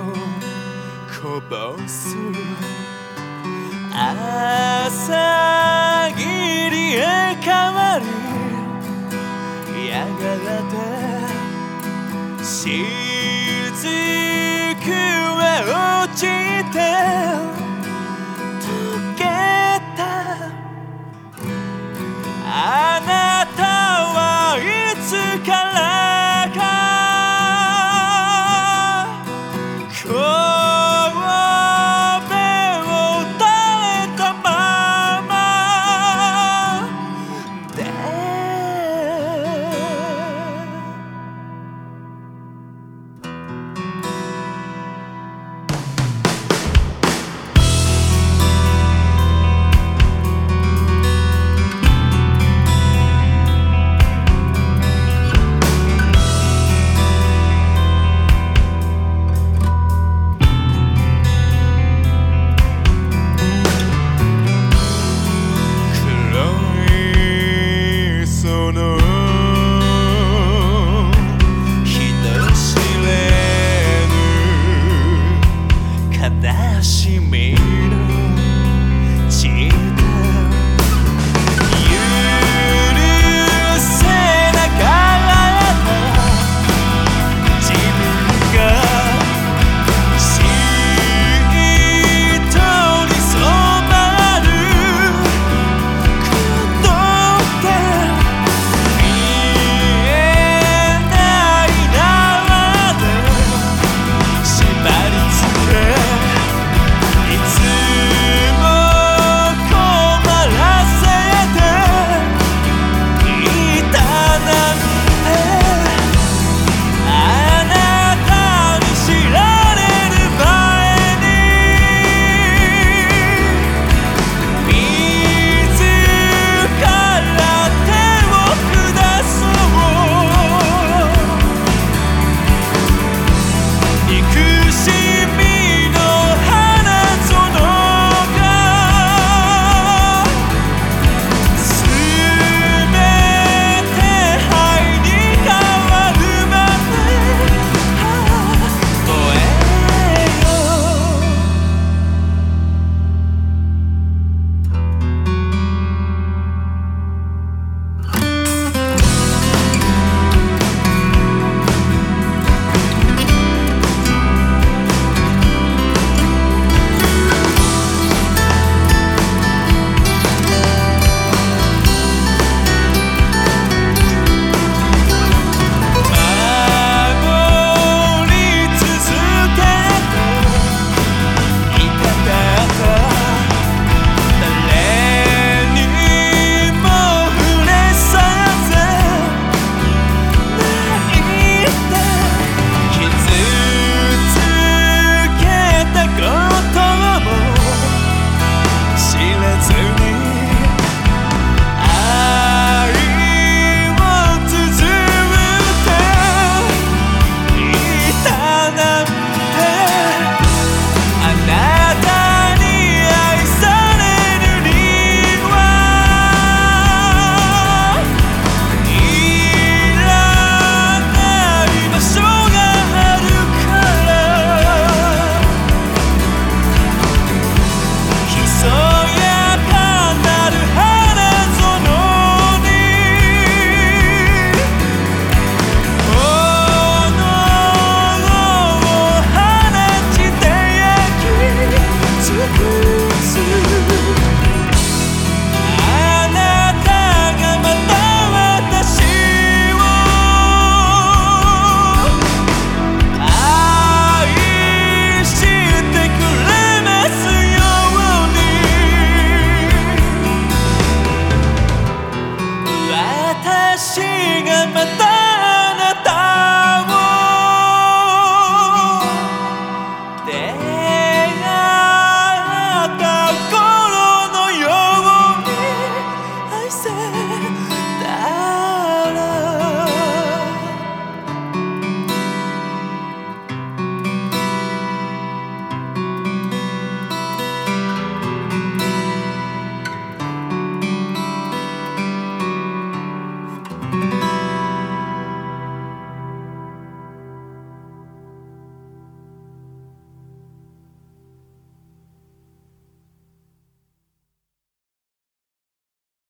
こぼす朝霧へ変わりやがて雫は落ちて溶けた